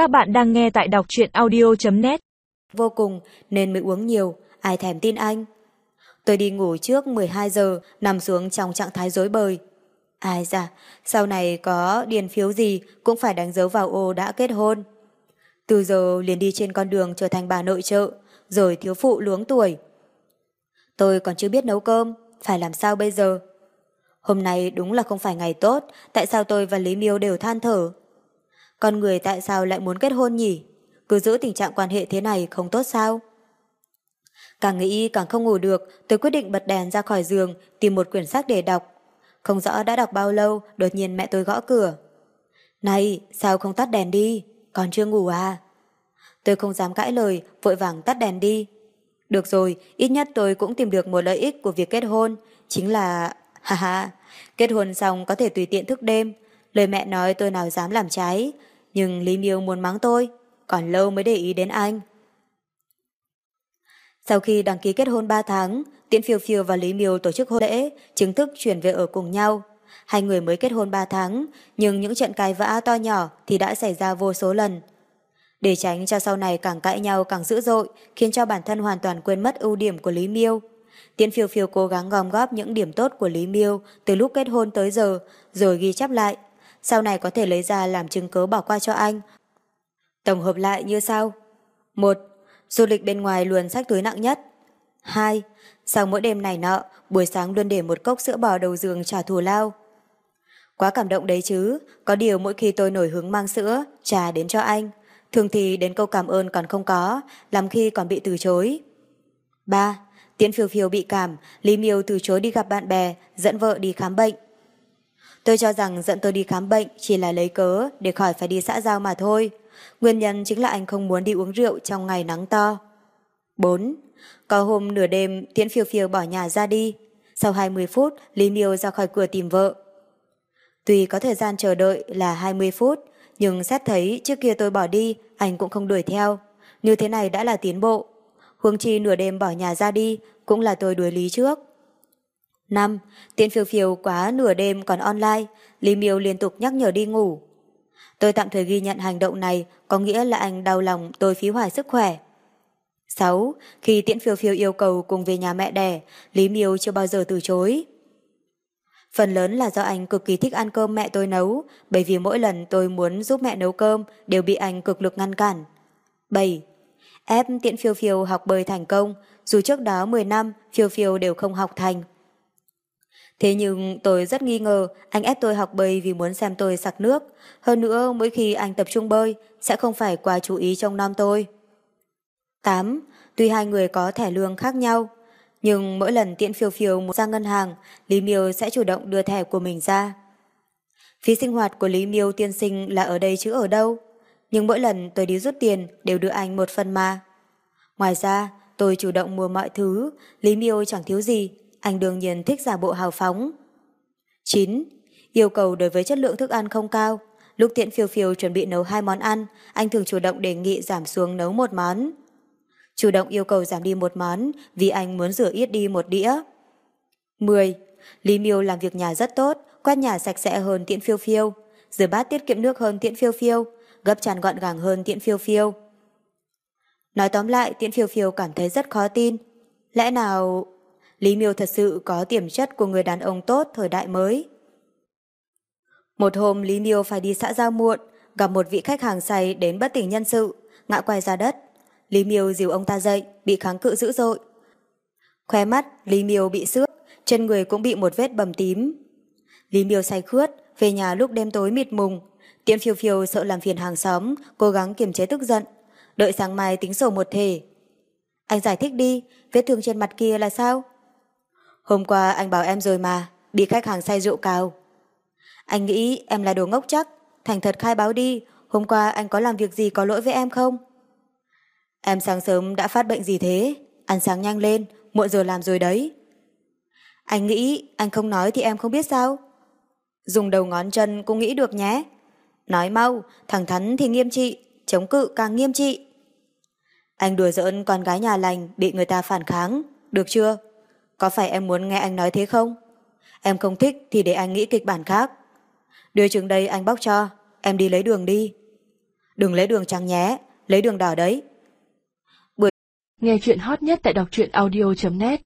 Các bạn đang nghe tại đọc truyện audio.net Vô cùng nên mới uống nhiều, ai thèm tin anh. Tôi đi ngủ trước 12 giờ, nằm xuống trong trạng thái rối bời. Ai dạ, sau này có điền phiếu gì cũng phải đánh dấu vào ô đã kết hôn. Từ giờ liền đi trên con đường trở thành bà nội trợ, rồi thiếu phụ luống tuổi. Tôi còn chưa biết nấu cơm, phải làm sao bây giờ? Hôm nay đúng là không phải ngày tốt, tại sao tôi và Lý Miêu đều than thở? Con người tại sao lại muốn kết hôn nhỉ? Cứ giữ tình trạng quan hệ thế này không tốt sao? Càng nghĩ càng không ngủ được, tôi quyết định bật đèn ra khỏi giường, tìm một quyển sách để đọc. Không rõ đã đọc bao lâu, đột nhiên mẹ tôi gõ cửa. Này, sao không tắt đèn đi? Còn chưa ngủ à? Tôi không dám cãi lời, vội vàng tắt đèn đi. Được rồi, ít nhất tôi cũng tìm được một lợi ích của việc kết hôn, chính là... Ha ha, kết hôn xong có thể tùy tiện thức đêm. Lời mẹ nói tôi nào dám làm trái, nhưng Lý Miêu muốn mắng tôi, còn lâu mới để ý đến anh. Sau khi đăng ký kết hôn 3 tháng, Tiễn Phiêu Phiêu và Lý Miêu tổ chức hôn lễ, chính thức chuyển về ở cùng nhau. Hai người mới kết hôn 3 tháng, nhưng những trận cãi vã to nhỏ thì đã xảy ra vô số lần. Để tránh cho sau này càng cãi nhau càng dữ dội, khiến cho bản thân hoàn toàn quên mất ưu điểm của Lý Miêu. Tiễn Phiêu Phiêu cố gắng gom góp những điểm tốt của Lý Miêu từ lúc kết hôn tới giờ, rồi ghi chép lại. Sau này có thể lấy ra làm chứng cứ bỏ qua cho anh. Tổng hợp lại như sau. 1. Du lịch bên ngoài luôn sách túi nặng nhất. 2. Sau mỗi đêm này nọ, buổi sáng luôn để một cốc sữa bò đầu giường trả thù lao. Quá cảm động đấy chứ, có điều mỗi khi tôi nổi hứng mang sữa, trà đến cho anh. Thường thì đến câu cảm ơn còn không có, làm khi còn bị từ chối. 3. tiến phiêu phiêu bị cảm, Lý Miêu từ chối đi gặp bạn bè, dẫn vợ đi khám bệnh. Tôi cho rằng dẫn tôi đi khám bệnh chỉ là lấy cớ để khỏi phải đi xã giao mà thôi. Nguyên nhân chính là anh không muốn đi uống rượu trong ngày nắng to. 4. Có hôm nửa đêm Tiễn phiêu phiêu bỏ nhà ra đi. Sau 20 phút, Lý Miêu ra khỏi cửa tìm vợ. Tuy có thời gian chờ đợi là 20 phút, nhưng xét thấy trước kia tôi bỏ đi, anh cũng không đuổi theo. Như thế này đã là tiến bộ. Huống chi nửa đêm bỏ nhà ra đi, cũng là tôi đuổi lý trước. 5. Tiễn phiêu phiêu quá nửa đêm còn online, Lý Miêu liên tục nhắc nhở đi ngủ. Tôi tạm thời ghi nhận hành động này có nghĩa là anh đau lòng tôi phí hoài sức khỏe. 6. Khi Tiễn phiêu phiêu yêu cầu cùng về nhà mẹ đẻ, Lý Miêu chưa bao giờ từ chối. Phần lớn là do anh cực kỳ thích ăn cơm mẹ tôi nấu, bởi vì mỗi lần tôi muốn giúp mẹ nấu cơm đều bị anh cực lực ngăn cản. 7. Ép tiện phiêu phiêu học bơi thành công, dù trước đó 10 năm phiêu phiêu đều không học thành. Thế nhưng tôi rất nghi ngờ anh ép tôi học bơi vì muốn xem tôi sặc nước. Hơn nữa mỗi khi anh tập trung bơi sẽ không phải quá chú ý trong non tôi. 8. Tuy hai người có thẻ lương khác nhau, nhưng mỗi lần tiện phiêu phiêu muốn ra ngân hàng, Lý Miêu sẽ chủ động đưa thẻ của mình ra. Phí sinh hoạt của Lý Miêu tiên sinh là ở đây chứ ở đâu, nhưng mỗi lần tôi đi rút tiền đều đưa anh một phần mà. Ngoài ra, tôi chủ động mua mọi thứ, Lý Miêu chẳng thiếu gì, anh đương nhiên thích giả bộ hào phóng. 9. Yêu cầu đối với chất lượng thức ăn không cao. Lúc tiện phiêu phiêu chuẩn bị nấu hai món ăn, anh thường chủ động đề nghị giảm xuống nấu một món. Chủ động yêu cầu giảm đi một món vì anh muốn rửa ít đi một đĩa. 10. Lý Miêu làm việc nhà rất tốt, quét nhà sạch sẽ hơn tiện phiêu phiêu, rửa bát tiết kiệm nước hơn tiện phiêu phiêu, gấp tràn gọn gàng hơn tiện phiêu phiêu. Nói tóm lại, tiện phiêu phiêu cảm thấy rất khó tin. Lẽ nào Lý Miêu thật sự có tiềm chất của người đàn ông tốt thời đại mới? Một hôm Lý Miêu phải đi xã giao muộn, gặp một vị khách hàng say đến bất tỉnh nhân sự, ngã quay ra đất. Lý Miêu dìu ông ta dậy, bị kháng cự dữ dội. Khóe mắt, Lý Miêu bị xước, chân người cũng bị một vết bầm tím. Lý Miêu say khướt, về nhà lúc đêm tối mịt mùng. Tiễn phiêu phiêu sợ làm phiền hàng xóm, cố gắng kiềm chế tức giận. Đợi sáng mai tính sổ một thể. Anh giải thích đi, vết thương trên mặt kia là sao? Hôm qua anh bảo em rồi mà, bị khách hàng say rượu cào. Anh nghĩ em là đồ ngốc chắc, thành thật khai báo đi, hôm qua anh có làm việc gì có lỗi với em không? Em sáng sớm đã phát bệnh gì thế? Ăn sáng nhanh lên, muộn giờ làm rồi đấy. Anh nghĩ anh không nói thì em không biết sao? Dùng đầu ngón chân cũng nghĩ được nhé. Nói mau, thẳng thắn thì nghiêm trị, chống cự càng nghiêm trị. Anh đùa giỡn con gái nhà lành bị người ta phản kháng, được chưa? Có phải em muốn nghe anh nói thế không? Em không thích thì để anh nghĩ kịch bản khác. Đưa trường đây anh bóc cho, em đi lấy đường đi. đừng lấy đường trắng nhé, lấy đường đỏ đấy. Nghe chuyện hot nhất tại đọc truyện audio.net